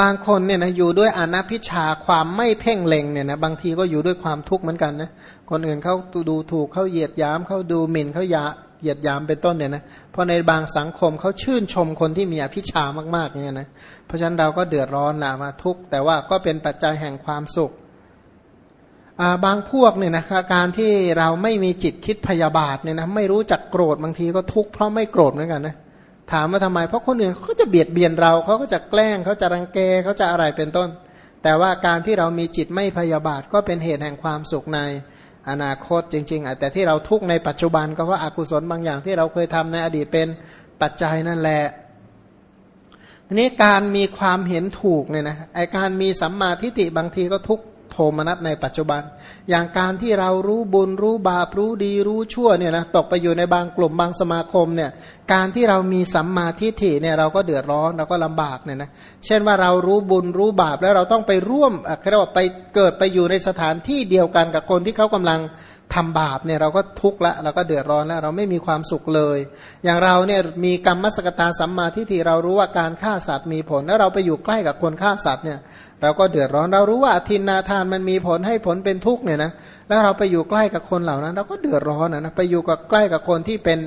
บางคนเนี่ยนะอยู่ด้วยอนัพิชาความไม่เพ่งเล็งเนี่ยนะบางทีก็อยู่ด้วยความทุกข์เหมือนกันนะคนอื่นเขาดูถูกเขาเหยียดยามเขาดูหมิ่นเขายาเหยียดยามเป็นต้นเนี่ยนะเพราะในบางสังคมเขาชื่นชมคนที่มีอภิชามากๆเนี่ยนะเพราะฉะนั้นเราก็เดือดร้อนนะมาทุกข์แต่ว่าก็เป็นปัจจัยแห่งความสุขบางพวกเนี่ยนะการที่เราไม่มีจิตคิดพยาบาทเนี่ยนะไม่รู้จักโกรธบางทีก็ทุกข์เพราะไม่โกรธเหมือนกันนะ ถามว่าทำไม เพราะคนอื่นเขาก็จะเบียดเบียนเราเขาก็จะแกล้งเขาจะรังแกเขาจะอะไรเป็นต้น แต่ว่าการที่เรามีจิตไม่พยาบาทก็เป็นเหตุแห่งความสุขในอนาคตจริง ๆ แต่ที่เราทุกข์ในปัจจุบันก็เพราะอากุศลบางอย่างที่เราเคยทำในอดีตเป็นปัจจัยนั่นแหละทีนี้การมีความเห็นถูกเนี่ยนะไอการมีสัมมาทิฏฐิบางทีก็ทุก โทมนัสในปัจจุบัน อย่างการที่เรารู้บุญรู้บาปรู้ดีรู้ชั่วเนี่ยนะตกไปอยู่ในบางกลุ่มบางสมาคมเนี่ยการที่เรามีสัมมาทิฏฐิเนี่ยเราก็เดือดร้อนเราก็ลำบากเนี่ยนะเช่นว่าเรารู้บุญรู้บาปแล้วเราต้องไปร่วมเรียกว่าไปเกิดไปอยู่ในสถานที่เดียวกันกับคนที่เขากำลัง ทำบาปเนี่ยเราก็ทุกข์ละเราก็เดือดร้อนแล้วเราไม่มีความสุขเลย อย่างเราเนี่ยมีกรรมมสกตาสัมมาทิฏฐิเรารู้ว่าการฆ่าสัตว์มีผล แล้วเราไปอยู่ใกล้กับคนฆ่าสัตว์เนี่ยเราก็เดือดร้อนเรารู้ว่าทินนาทานมันมีผลให้ผลเป็นทุกข์เนี่ยนะแล้วเราไปอยู่ใกล้กับคนเหล่านั้น เราก็เดือดร้อนนะไปอยู่กับใกล้กับคนที่เป็น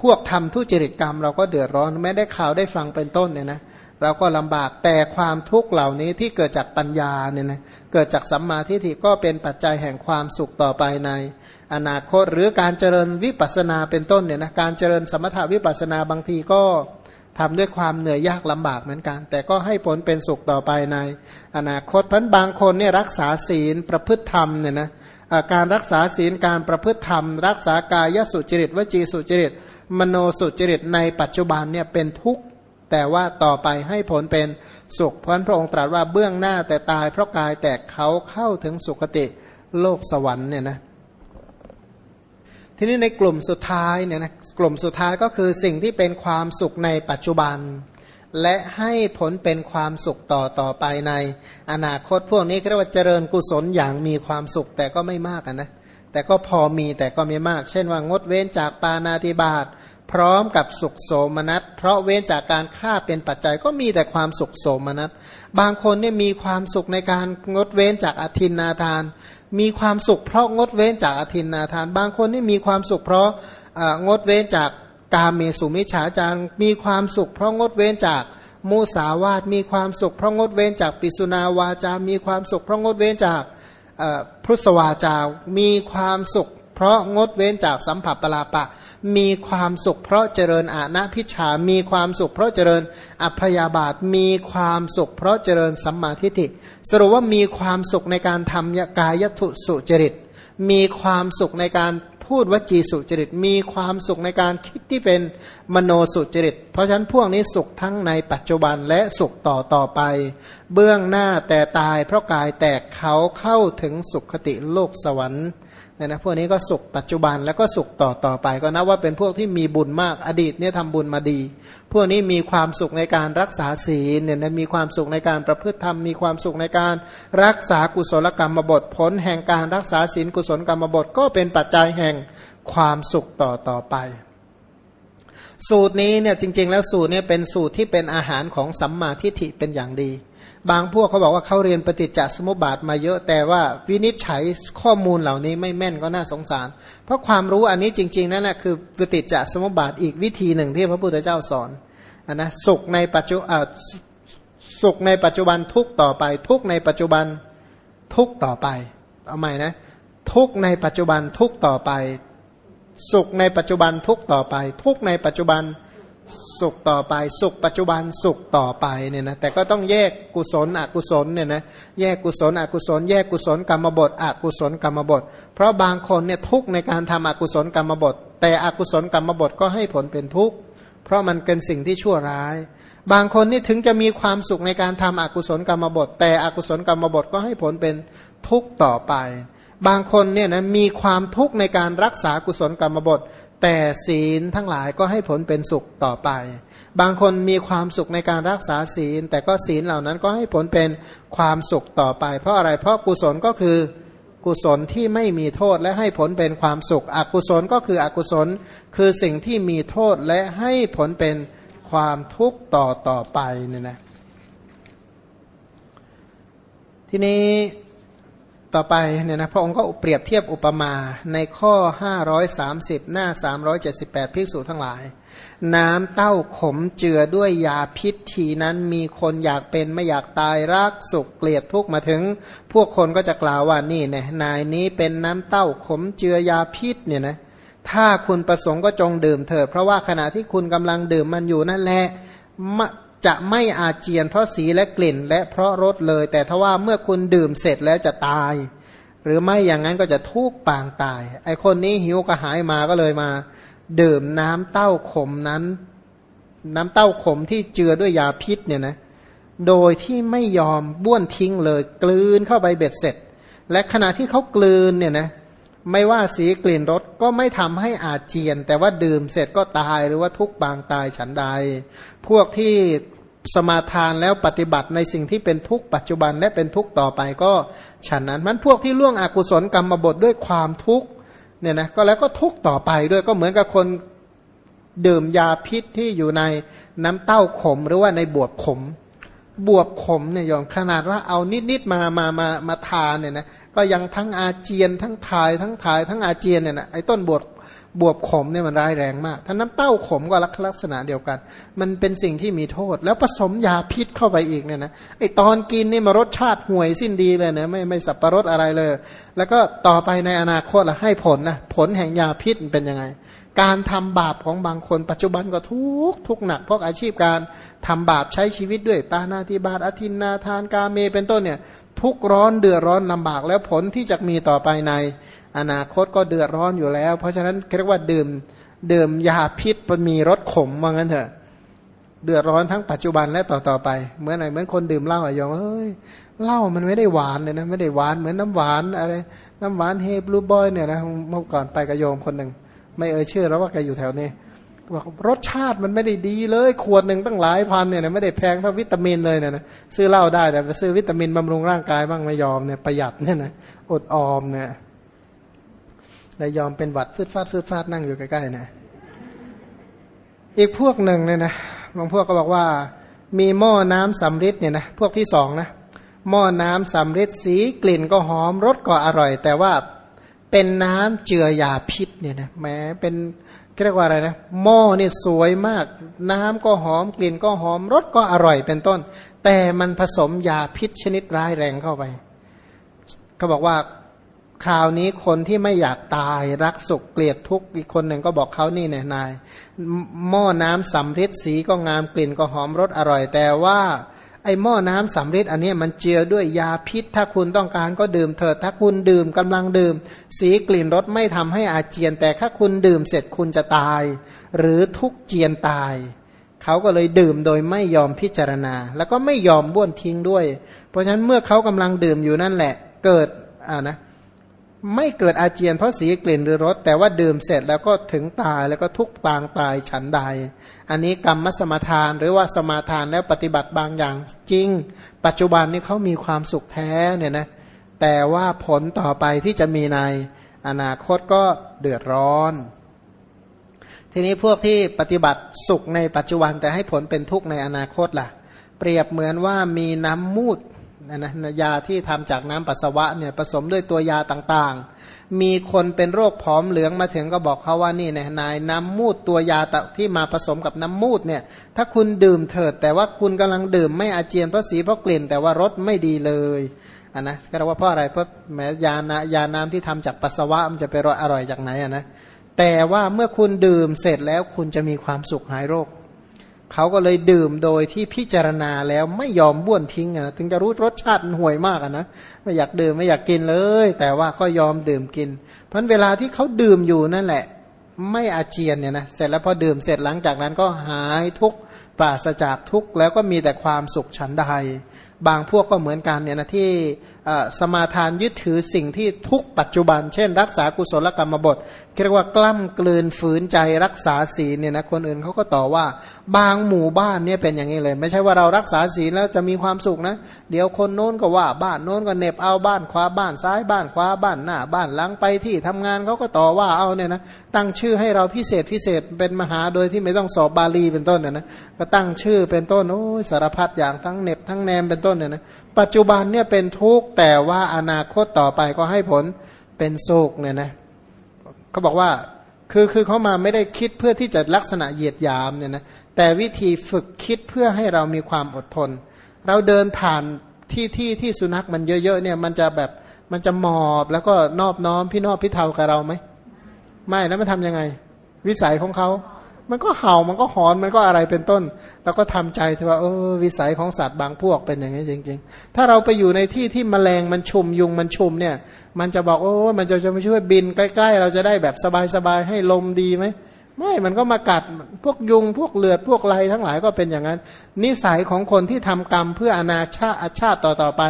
พวกทำทุจริตกรรม เราก็เดือดร้อนแม้ได้ข่าวได้ฟังเป็นต้นเนี่ยนะเเราก็ลำบากแต่ความทุกข์เหล่านี้ที่เกิดจากปัญญาเนี่ยนะเกิดจากสัมมาทิฏฐิก็เป็นปัจจัยแห่งความสุขต่อไปใน อนาคตหรือการเจริญวิปัสนาเป็นต้นเนี่ยนะการเจริญสมถวิปัสนาบางทีก็ทำด้วยความเหนื่อยยากลำบากเหมือนกัน แต่ก็ให้ผลเป็นสุขต่อไปใน อนาคตพันบางคนเนี่ยรักษาศีลประพฤติธรรมเนี่ยนะการรักษาศีลการประพฤติธรรม รักษากายสุจริตวจีสุจริต มโนสุจริตในปัจจุบันเนี่ยเป็นทุกข์ แต่ว่าต่อไปให้ผลเป็นสุข เพราะพระองค์ตรัสว่าเบื้องหน้าแต่ตายเพราะกายแตกเขาเข้าถึงสุคติโลกสวรรค์เนี่ยนะทีนี้ในกลุ่มสุดท้ายเนี่ยนะกลุ่มสุดท้ายก็คือสิ่งที่เป็นความสุขในปัจจุบัน และให้ผลเป็นความสุขต่อต่อไปใน อนาคตพวกนี้เรียกว่าเจริญกุศลอย่างมีความสุขแต่ก็ไม่มากนะแต่ก็พอมีแต่ก็ไม่มาก เช่นว่างดเว้นจากปานาติบาต พร้อมกับสุขโสมนัส เพราะเว้นจากการฆ่าเป็นปัจจัยก็มีแต่ความสุขโสมนัส บางคนเนี่ยมีความสุขในการงดเว้นจากอธินนาทาน มีความสุขเพราะงดเว้นจากอธินนาทาน บางคนนี่มีความสุขเพราะงดเว้นจากกาเมสุมิฉาจารมีความสุขเพราะงดเว้นจากมูสาวาตมีความสุขเพราะงดเว้นจากปิสุนาวาจา มีความสุขเพราะงดเว้นจากพุทธวาจา มีความสุข เพราะงดเว้นจากสัมผัสปลาปะ มีความสุขเพราะเจริญอาณาพิชามีความสุขเพราะเจริญอัพยาบาท มีความสุขเพราะเจริญสัมมาทิฏฐิ สรุปว่ามีความสุขในการทำกายทุสุจริต มีความสุขในการพูดวจีสุจริต มีความสุขในการคิดที่เป็นมโนสุจริต เพราะฉะนั้นพวกนี้สุขทั้งในปัจจุบันและสุขต่อต่อไป เบื้องหน้าแต่ตายเพราะกายแตกเขาเข้าถึงสุขคติโลกสวรรค์ เนี่ยนะพวกนี้ก็สุขปัจจุบันแล้วก็สุขต่อต่อไป ก็นับว่าเป็นพวกที่มีบุญมากอดีตเนี่ยทำบุญมาดี พวกนี้มีความสุขในการรักษาศีลเนี่ยนะมีความสุขในการประพฤติธรรมมีความสุขในการรักษากุศลกรรมบทผลแห่งการรักษาศีลกุศลกรรมบทก็เป็นปัจจัยแห่งความสุขต่อต่อไป สูตรนี้เนี่ยจริง ๆ แล้วสูตรเนี้เป็นสูตรที่เป็นอาหารของสัมมาทิฏฐิเป็นอย่างดี บางพวกเขาบอกว่าเขาเรียนปฏิจจสมุปบาทมาเยอะแต่ว่าวินิจฉัยข้อมูลเหล่านี้ไม่แม่นก็น่าสงสาร เพราะความรู้อันนี้จริง ๆ นั่นแหละคือปฏิจจสมุปบาทอีกวิธีหนึ่งที่พระพุทธเจ้าสอนอนนะสุขในปัจจุสุขในปัจจุบันทุกต่อไป ทุกในปัจจุบันทุกต่อไปเอาใหม่นะทุกในปัจจุบันทุกต่อไป สุขในปัจจุบันทุกต่อไป ทุกในปัจจุบัน สุขต่อไป สุขปัจจุบันสุขต่อไปเนี่ยนะแต่ก็ต้องแยกกุศลอกุศลเนี่ยนะแยกกุศลอกุศล แยกกุศลกรรมบทอกุศลกรรมบทเพราะบางคนเนี่ยทุกในการทำอกุศลกรรมบทแต่อกุศลกรรมบทก็ให้ผลเป็นทุกข์เพราะมันเป็นสิ่งที่ชั่วร้าย บางคนนี่ถึงจะมีความสุขในการทำอกุศลกรรมบทแต่อกุศลกรรมบทก็ให้ผลเป็นทุกข์ต่อไป บางคนเนี่ยนะมีความทุกข์ในการรักษากุศลกรรมบท แต่ศีลทั้งหลายก็ให้ผลเป็นสุขต่อไป บางคนมีความสุขในการรักษาศีล แต่ก็ศีลเหล่านั้นก็ให้ผลเป็นความสุขต่อไป เพราะอะไรเพราะกุศลก็คือกุศลที่ไม่มีโทษและให้ผลเป็นความสุข อกุศลก็คืออกุศล คือสิ่งที่มีโทษและให้ผลเป็นความทุกข์ต่อต่อไปเนี่ยนะทีนี้ ต่อไปเนี่ยนะพระองค์ก็เปรียบเทียบอุปมาในข้อ 530 หน้า 378 ภิกษุทั้งหลาย น้ำเต้าขมเจือด้วยยาพิษทีนั้นมีคนอยากเป็นไม่อยากตายรักสุขเกลียดทุกข์มาถึง พวกคนก็จะกล่าวว่านี่เนี่ยนายนี้เป็นน้ำเต้าขมเจือยาพิษเนี่ยนะถ้าคุณประสงค์ก็จงดื่มเถิดเพราะว่าขณะที่คุณกำลังดื่มมันอยู่นั่นแหละ จะไม่อาเจียนเพราะสีและกลิ่นและเพราะรสเลย แต่ถ้าว่าเมื่อคุณดื่มเสร็จแล้วจะตาย หรือไม่อย่างนั้นก็จะทุกปางตาย ไอคนนี้หิวกระหายมาก็เลยมา ดื่มน้ำเต้าขมนั้น น้ำเต้าขมที่เจือด้วยยาพิษเนี่ยนะโดยที่ไม่ยอมบ้วนทิ้งเลย กลืนเข้าไปเบ็ดเสร็จ และขณะที่เขากลืนเนี่ยนะ ไม่ว่าสีกลิ่นรสก็ไม่ทำให้อาเจียน แต่ว่าดื่มเสร็จก็ตายหรือว่าทุกบางตายฉันใด พวกที่สมาทานแล้วปฏิบัติในสิ่งที่เป็นทุกปัจจุบันและเป็นทุกต่อไปก็ฉันนั้นมันพวกที่ล่วงอกุศลกรรมบทด้วยความทุกข์เนี่ยนะก็แล้วก็ทุกต่อไปด้วยก็เหมือนกับคนดื่มยาพิษที่อยู่ในน้ำเต้าขมหรือว่าในบวบขม บวบขมเนี่ยยอมขนาดว่าเอานิดๆมามามามาทานเนี่ยนะก็ยังทั้งอาเจียนทั้งทายทั้งทายทั้งอาเจียนเนี่ยนะไอ้ต้นบวบบวบขมเนี่ยมันร้ายแรงมาก ถ้าน้ำเต้าขมก็ลักษณะเดียวกัน มันเป็นสิ่งที่มีโทษ แล้วผสมยาพิษเข้าไปอีกเนี่ยนะไอตอนกินนี่มารสชาติห่วยสิ้นดีเลยนะไม่ไม่สับประรสอะไรเลย แล้วก็ต่อไปในอนาคตละให้ผลนะผลแห่งยาพิษเป็นยังไง การทำบาปของบางคน ปัจจุบันก็ทุกทุกหนักเพราะอาชีพการทำบาปใช้ชีวิตด้วยปานาธิบาตอธินนาทานกาเมเป็นต้นเนี่ย ทุกร้อนเดือดร้อนลำบากแล้วผลที่จะมีต่อไปใน อนาคตก็เดือดร้อนอยู่แล้ว เพราะฉะนั้นเรียกว่าดื่มดื่มยาพิษมันมีรสขมว่างั้นเถอะ เดือดร้อนทั้งปัจจุบันและต่อต่อไปเหมือนไหนเหมือนคนดื่มเหล้าอะยองเฮ้ยเหล้ามันไม่ได้หวานเลยนะไม่ได้หวานเหมือนน้ำหวานอะไร น้ำหวานเฮบลูบอยเนี่ยนะเมื่อก่อนไปกับโยมคนหนึ่ง ไม่เอ่ยชื่อแล้วว่าแกอยู่แถวนี้บอกรสชาติมันไม่ได้ดีเลยขวดหนึ่งตั้งหลายพันเนี่ยไม่ได้แพงเท่าวิตามินเลยเนี่ยนะซื้อเหล้าได้แต่ไปซื้อวิตามินบำรุงร่างกายบ้างไม่ยอมเนี่ยประหยัดเนี่ยนะอดออมเนี่ยได้ยอมเป็นหวัดฟืดฟาดฟืดฟาดนั่งอยู่ใกล้ๆนะอีกพวกหนึ่งเนี่ยนะบางพวกก็บอกว่า มีหม้อน้ำสำริดเนี่ยนะพวกที่สองนะหม้อน้ำสำริดสีกลิ่นก็หอมรสก็อร่อย แต่ว่า เป็นน้ำเจือยาพิษเนี่ยนะแม้เป็นเรียกว่าอะไรนะหม้อเนี่ยสวยมาก น้ำก็หอมกลิ่นก็หอมรสก็อร่อยเป็นต้น แต่มันผสมยาพิษชนิดร้ายแรงเข้าไปเขาบอกว่าคราวนี้คนที่ไม่อยากตายรักสุขเกลียดทุกข์อีกคนหนึ่งก็บอกเขานี่เนี่ยนายหม้อน้ำสำริดสีก็งามกลิ่นก็หอมรสอร่อย แต่ว่า ไอหม้อน้ำสำริดอันนี้มันเจือด้วยยาพิษ ถ้าคุณต้องการก็ดื่มเถิดถ้าคุณดื่มกำลังดื่ม สีกลิ่นรสไม่ทำให้อาเจียน แต่ถ้าคุณดื่มเสร็จคุณจะตาย หรือทุกเจียนตาย เขาก็เลยดื่มโดยไม่ยอมพิจารณา แล้วก็ไม่ยอมบ้วนทิ้งด้วย เพราะฉะนั้นเมื่อเขากำลังดื่มอยู่นั่นแหละ เกิดอ่านะ ไม่เกิดอาเจียนเพราะสีกลิ่นหรือรสแต่ว่าดื่มเสร็จแล้วก็ถึงตายแล้วก็ทุกปางตายฉันใด อันนี้กรรมมสมาทานหรือว่าสมาทานแล้วปฏิบัติบางอย่างจริง ปัจจุบันนี้เขามีความสุขแท้เนี่ยนะแต่ว่าผลต่อไปที่จะมีในอนาคตก็เดือดร้อน ทีนี้พวกที่ปฏิบัติสุขในปัจจุบันแต่ให้ผลเป็นทุกข์ในอนาคตล่ะ เปรียบเหมือนว่ามีน้ำมูด นะนะยาที่ทำจากน้ำปัสสาวะเนี่ยผสมด้วยตัวยาต่างๆ มีคนเป็นโรคผอมเหลืองมาถึงก็บอกเขาว่านี่นนายน้ำมูดตัวยาที่มาผสมกับน้ำมูดเนี่ย ถ้าคุณดื่มเถิด แต่ว่าคุณกำลังดื่มไม่อาเจียนเพราะสีเพราะกลิ่น แต่ว่ารสไม่ดีเลยอันนะก็เรียกว่าเพราะอะไรเพราะแม้ยานะยาน้ำที่ทำจากปัสสาวะมันจะไปรสอร่อยจากไหนอะนะแต่ว่าเมื่อคุณดื่มเสร็จแล้วคุณจะมีความสุขหายโรค เขาก็เลยดื่มโดยที่พิจารณาแล้วไม่ยอมบ้วนทิ้งนะถึงจะรู้รสชาติห่วยมากนะไม่อยากดื่มไม่อยากกินเลย แต่ว่าก็ยอมดื่มกิน เพราะเวลาที่เขาดื่มอยู่นั่นแหละ ไม่อาเจียนเนี่ยนะเสร็จแล้วพอดื่มเสร็จหลังจากนั้นก็หายทุกปราศจากทุกแล้วก็มีแต่ความสุขฉันใดบางพวกก็เหมือนกันเนี่ยนะที่สมาทานยึดถือสิ่งที่ทุกปัจจุบัน เช่น รักษากุศลกรรมบท เรียกว่ากล้ำกลืนฝืนใจรักษาศีลเนี่ยนะคนอื่นเขาก็ต่อว่าบางหมู่บ้านเนี่ยเป็นอย่างนี้เลย ไม่ใช่ว่าเรารักษาศีลแล้วจะมีความสุขนะ เดี๋ยวคนโน้นก็ว่าบ้านโน้นก็เน็บเอาบ้านขวาบ้านซ้ายบ้านขวาบ้านหน้า บ้านหลังไปที่ทำงานเขาก็ต่อว่าเอาเนี่ยนะตั้งชื่อให้เราพิเศษพิเศษเป็นมหาโดยที่ไม่ต้องสอบบาลีเป็นต้นเนี่ยนะก็ตั้งชื่อเป็นต้นโอ้ยสารพัดอย่างทั้งเน็บทั้งแนมเป็นต้นเนี่ยนะปัจจุบันเนี่ยเป็นทุกข์แต่ว่าอนาคตต่อไปก็ให้ผลเป็นสุขเนี่ยนะ เขาบอกว่าคือคือเขามาไม่ได้คิดเพื่อที่จะลักษณะเหยียดยามเนี่ยนะแต่วิธีฝึกคิดเพื่อให้เรามีความอดทน เราเดินผ่านที่ที่ที่สุนัขมันเยอะๆเนี่ยมันจะแบบมันจะหมอบแล้วก็นอบน้อมพี่นอบพี่เทากับเราไหมไม่แล้วมันทำยังไง วิสัยของเขา มันก็เห่ามันก็หอนมันก็อะไรเป็นต้น แล้วก็ทำใจเถอะว่าเออวิสัยของสัตว์บางพวกเป็นอย่างนี้จริง ๆ ถ้าเราไปอยู่ในที่ที่มแมลงมันชุมยุงมันชุมเนี่ย มันจะบอกโอ้มันจะจะมาช่วยบินใกล้ๆ เราจะได้แบบสบายๆให้ลมดีไหมไม่มันก็มากัดพวกยุงพวกเลือดพวกไรทั้งหลายก็เป็นอย่างนั้น นิสัยของคนที่ทำกรรมเพื่ออนาชาตชาติต่อๆไป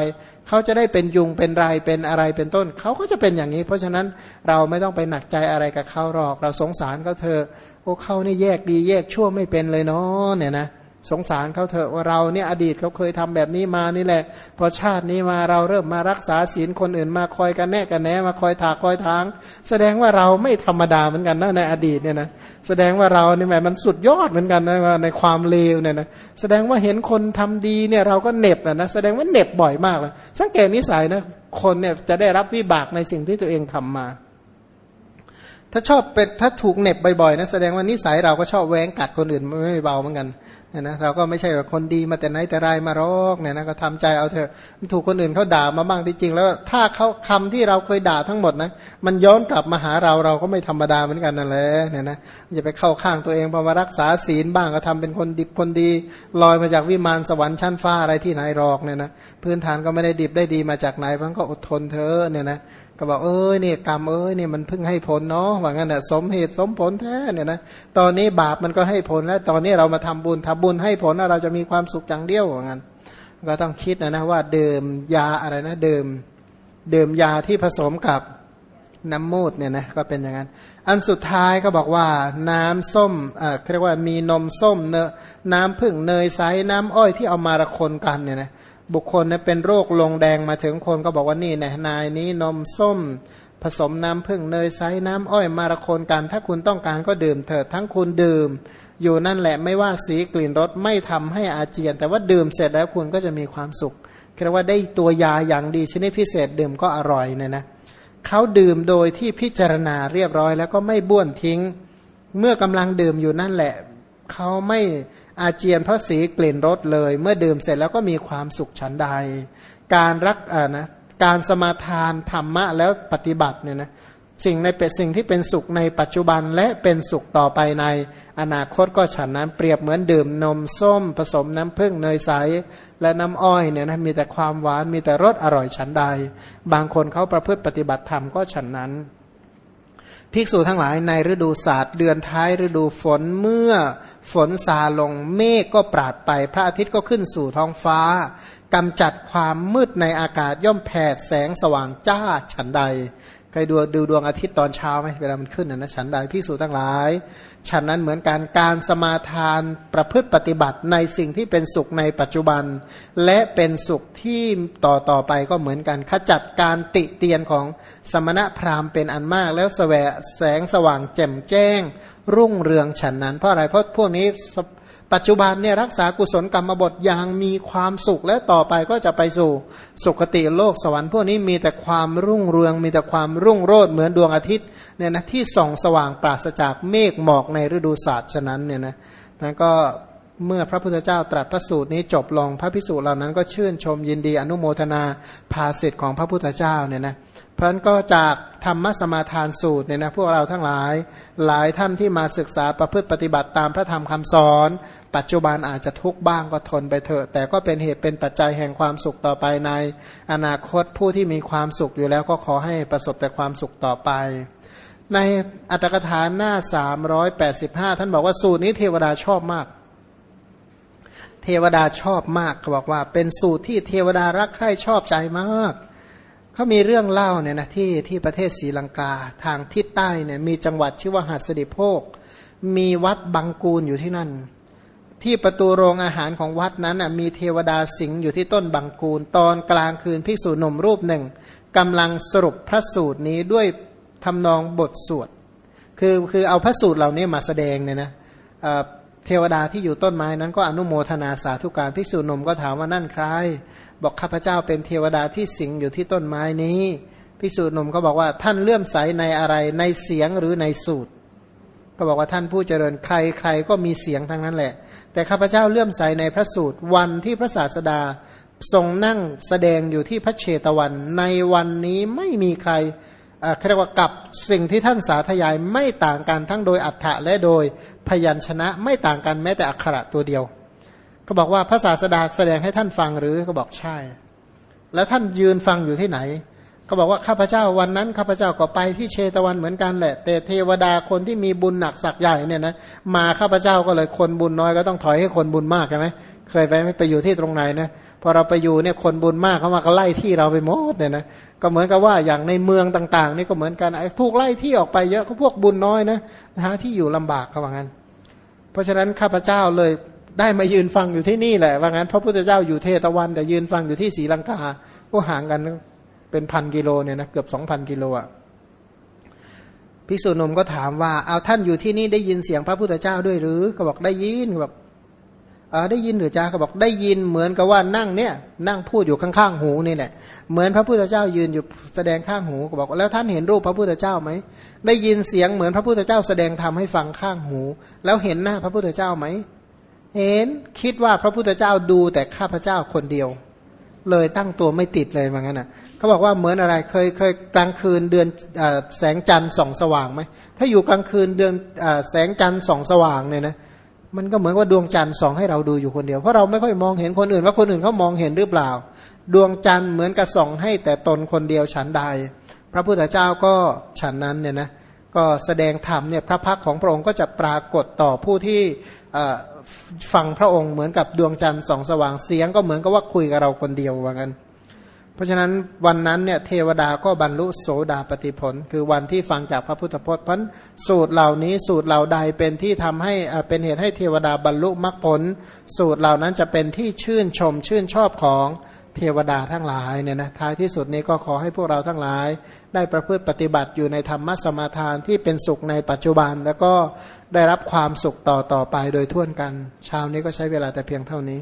เขาจะได้เป็นยุงเป็นไรเป็นอะไรเป็นต้น เขาก็จะเป็นอย่างนี้ เพราะฉะนั้นเราไม่ต้องไปหนักใจอะไรกับเขาหรอก เราสงสารเขาเธอโอ้เขานี่แยกดีแยกชั่วไม่เป็นเลยเนาะเนี่ยนะสงสารเขาเถอะว่าเราเนี่ยอดีตเขาเคยทำแบบนี้มานี่แหละ พอชาตินี้มาเราเริ่มมารักษาศีลคนอื่นมาคอยกันแน่กันแน่มาคอยถากคอยทาง แสดงว่าเราไม่ธรรมดาเหมือนกันนะในอดีตเนี่ยนะแสดงว่าเราเนี่ยแหมมันสุดยอดเหมือนกันนะในความเลวเนี่ยนะแสดงว่าเห็นคนทำดีเนี่ยเราก็เน็บนะนะแสดงว่าเน็บบ่อยมากเลยสังเกตนิสัยนะคนเนี่ยจะได้รับวิบากในสิ่งที่ตัวเองทำมา ถ้าชอบเป็นถ้าถูกเน็บบ่อยๆนะแสดงว่านิสัยเราก็ชอบแหวงกัดคนอื่นไม่เบาเหมือนกันเนี่ยนะเราก็ไม่ใช่แบบคนดีมาแต่ไหนแต่ไรมารอกเนี่ยนะก็ทำใจเอาเถอะถูกคนอื่นเขาด่ามาบ้างที่จริง แล้วถ้าเขาคำที่เราเคยด่าทั้งหมดนะมันย้อนกลับมาหาเราเราก็ไม่ธรรมดาเหมือนกันนั่นแหละเนี่ยนะอย่าไปเข้าข้างตัวเองพอมารักษาศีลบ้างก็ทำเป็นคนดิบคนดีลอยมาจากวิมานสวรรค์ชั้นฟ้าอะไรที่ไหนรอกเนี่ยนะพื้นฐานก็ไม่ได้ดิบได้ดีมาจากไหนมันก็อดทนเธอเนี่ยนะ ก็บอกเอ้ยเนี่ยกรรมเอ้ยเนี่ยมันเพิ่งให้ผลเนาะว่างั้นน่ะสมเหตุสมผลแท้เนี่ยนะตอนนี้บาปมันก็ให้ผลแล้ว ตอนนี้เรามาทำบุญทำบุญให้ผลเราจะมีความสุขอย่างเดียวว่างั้น ก็ต้องคิดนะนะว่าเดิมยาอะไรนะเดิมเดิมยาที่ผสมกับน้ำมูดเนี่ยนะก็เป็นอย่างนั้น อันสุดท้ายก็บอกว่าน้ำส้มเอ่าเรียกว่ามีนมส้มเนน้ำผึ้งเนยใสน้ำอ้อยที่เอามาระคนกันเนี่ยนะ บุคคลเนี่ยเป็นโรคลงแดงมาถึงคนก็บอกว่านี่นะนายนี้นมส้ม ผสมน้ำผึ้งเนยใสน้ำอ้อยมาระคนกัน ถ้าคุณต้องการก็ดื่มเถิดทั้งคุณดื่ม อยู่นั่นแหละไม่ว่าสีกลิ่นรสไม่ทำให้อาเจียน แต่ว่าดื่มเสร็จแล้วคุณก็จะมีความสุขเรียกว่าได้ตัวยาอย่างดีชนิดพิเศษดื่มก็อร่อยเนี่ยนะเขาดื่มโดยที่พิจารณาเรียบร้อย แล้วก็ไม่บ้วนทิ้ง เมื่อกำลังดื่มอยู่นั่นแหละเขาไม่ อาเจียนเพราะสีกลิ่นรสเลย เมื่อดื่มเสร็จแล้วก็มีความสุขฉันใด การรักอ่านะการสมาทานธรรมะแล้วปฏิบัติเนี่ยนะสิ่งในเป็นสิ่งที่เป็นสุขในปัจจุบันและเป็นสุขต่อไปในอนาคตก็ฉันนั้นเปรียบเหมือนดื่มนมส้ม ผสมน้ำผึ้งเนยใส และน้ำอ้อยเนี่ยนะมีแต่ความหวานมีแต่รสอร่อยฉันใด บางคนเขาประพฤติปฏิบัติธรรมก็ฉันนั้น ภิกษุทั้งหลายในฤดูศาสตร์เดือนท้ายฤดูฝนเมื่อฝนซาลงเมฆก็ปราดไป พระอาทิตย์ก็ขึ้นสู่ท้องฟ้ากำจัดความมืดในอากาศย่อมแผดแสงสว่างจ้าฉันใด เคยดูดูดวงอาทิตย์ตอนเช้าไหมเวลามันขึ้นนะนะฉันใดพิสูจทั้งหลายฉันนั้นเหมือนการการสมาทานประพฤติปฏิบัติในสิ่งที่เป็นสุขในปัจจุบัน และเป็นสุขที่ต่อต่อไปก็เหมือนกันขจัดการติเตียนของสมณะพราหมณ์เป็นอันมาก แล้วแสวแสงสว่างแจ่มแจ้ง รุ่งเรืองฉันนั้น เพราะอะไรเพราะพวกนี้ ปัจจุบันเนี่ยรักษากุศลกรรมบทอย่างมีความสุขและต่อไปก็จะไปสู่สุคติโลกสวรรค์พวกนี้มีแต่ความรุ่งเรือง มีแต่ความรุ่งโรจน์เหมือนดวงอาทิตย์เนี่ยนะที่ส่องสว่างปราศจากเมฆหมอกในฤดูศาสตร์ฉะนั้นเนี่ยนะนั้นก็เมื่อพระพุทธเจ้าตรัสพระสูตรนี้จบลงพระพิสุเหล่านั้นก็ชื่นชมยินดีอนุโมทนาภาสิทธิ์ของพระพุทธเจ้าเนี่ยนะ เพราะนั้นก็จากธรรมสมาทานสูตรเนี่ยนะพวกเราทั้งหลาย หลายท่านที่มาศึกษาประพฤติปฏิบัติตามพระธรรมคำสอน ปัจจุบันอาจจะทุกข์บ้างก็ทนไปเถอะ แต่ก็เป็นเหตุเป็นปัจจัยแห่งความสุขต่อไปใน อนาคตผู้ที่มีความสุขอยู่แล้วก็ขอให้ประสบแต่ความสุขต่อไป ในอัตถกถาหน้า 385 ท่านบอกว่าสูตรนี้เทวดาชอบมาก เทวดาชอบมากเขาบอกว่า เป็นสูตรที่เทวดารักใคร่ชอบใจมาก เขามีเรื่องเล่าเนี่ยนะที่ที่ประเทศศรีลังกาทางทิศใต้เนี่ยมีจังหวัดชื่อว่าหัสดิโภคมีวัดบังกูลอยู่ที่นั่น ที่ประตูโรงอาหารของวัดนั้นมีเทวดาสิงอยู่ที่ต้นบังกูล ตอนกลางคืนภิกษุหนุ่มรูปหนึ่งกำลังสรุปพระสูตรนี้ด้วยทำนองบทสวด คือคือเอาพระสูตรเหล่านี้มาแสดงเนี่ยนะ เทวดาที่อยู่ต้นไม้นั้นก็อนุโมทนาสาธุการภิกษุหนุ่มก็ถามว่านั่นใคร บอกข้าพเจ้าเป็นเทวดาที่สิงอยู่ที่ต้นไม้นี้ภิกษุหนุ่มก็บอกว่าท่านเลื่อมใสในอะไรในเสียงหรือในสูตร ก็บอกว่าท่านผู้เจริญใครใครก็มีเสียงทั้งนั้นแหละ แต่ข้าพเจ้าเลื่อมใสในพระสูตร วันที่พระศาสดาทรงนั่งแสดงอยู่ที่พระเชตวัน ในวันนี้ไม่มีใคร เรียกว่ากับสิ่งที่ท่านสาธยายไม่ต่างกันทั้งโดยอัฏฐะและโดยพยัญชนะไม่ต่างกันแม้แต่อักขระตัวเดียว ก็บอกว่าพระศาสดาแสดงให้ท่านฟังหรือก็บอกใช่ แล้วท่านยืนฟังอยู่ที่ไหน ก็บอกว่าข้าพเจ้าวันนั้นข้าพเจ้าก็ไปที่เชตวันเหมือนกันแหละ แต่เทวดาคนที่มีบุญหนักสักใหญ่เนี่ยนะมาข้าพเจ้าก็เลยคนบุญน้อยก็ต้องถอยให้คนบุญมากใช่ไหมเคยไปไม่ไปอยู่ที่ตรงไหนนะ พอเราไปอยู่เนี่ยคนบุญมากเขามาก็ไล่ที่เราไปหมดเนี่ยนะก็เหมือนกับว่าอย่างในเมืองต่างๆนี่ก็เหมือนกันถูกไล่ที่ออกไปเยอะก็พวกบุญน้อยนะหาที่อยู่ลำบากเขาว่างั้น เพราะฉะนั้นข้าพเจ้าเลยได้มายืนฟังอยู่ที่นี่แหละว่างั้น พระพุทธเจ้าอยู่เทตะวัน แต่ยืนฟังอยู่ที่ศรีลังกาก็ห่างกันเป็นพันกิโลเนี่ยนะเกือบสองพันกิโลอะภิกษุนมก็ถามว่าเอาท่านอยู่ที่นี่ได้ยินเสียงพระพุทธเจ้าด้วยหรือเขาบอกได้ยินเขาบ ได้ยินหรือจ้าเขาบอกได้ยินเหมือนกับว่านั่งเนี่ย นั่งพูดอยู่ข้างๆหูนี่แหละเหมือนพระพุทธเจ้ายืนอยู่แสดงข้างหูก็บอกแล้วท่านเห็นรูปพระพุทธเจ้าไหมได้ยินเสียงเหมือนพระพุทธเจ้าแสดงทำให้ฟังข้างหู แล้วเห็นหน้าพระพุทธเจ้าไหมเห็นคิดว่าพระพุทธเจ้าดูแต่ข้าพเจ้าคนเดียว เลยตั้งตัวไม่ติดเลยว่างั้นอะเขาบอกว่าเหมือนอะไรเคยเคยกลางคืนเดือนแสงจันทร์ส่องสว่างไหมถ้าอยู่กลางคืนเดือนแสงจันทร์ส่องสว่างเนี่ยนะ มันก็เหมือนว่าดวงจันทร์ส่องให้เราดูอยู่คนเดียวเพราะเราไม่ค่อยมองเห็นคนอื่น ว่าคนอื่นเขามองเห็นหรือเปล่า ดวงจันทร์เหมือนกับส่องให้แต่ตนคนเดียวฉันใด พระพุทธเจ้าก็ฉันนั้นเนี่ยนะก็แสดงธรรมเนี่ยพระพักของพระองค์ก็จะปรากฏต่อผู้ที่ฟังพระองค์เหมือนกับดวงจันทร์ส่องสว่างเสียง ก็เหมือนกับว่าคุยกับเราคนเดียวว่างั้น เพราะฉะนั้นวันนั้นเนี่ยเทวดาก็บรรลุโสดาปติผล คือวันที่ฟังจากพระพุทธพจน์พันสูตรเหล่านี้สูตรเหล่าใดเป็นที่ทำให้เป็นเหตุให้เทวดาบรรลุมรรคผล สูตรเหล่านั้นจะเป็นที่ชื่นชมชื่นชอบของเทวดาทั้งหลายเนี่ยนะท้ายที่สุดนี้ก็ขอให้พวกเราทั้งหลาย ได้ประพฤติปฏิบัติอยู่ในธรรมสมาทานที่เป็นสุขในปัจจุบัน แล้วก็ได้รับความสุขต่อต่อไปโดยทั่วนกันเช้านี้ก็ใช้เวลาแต่เพียงเท่านี้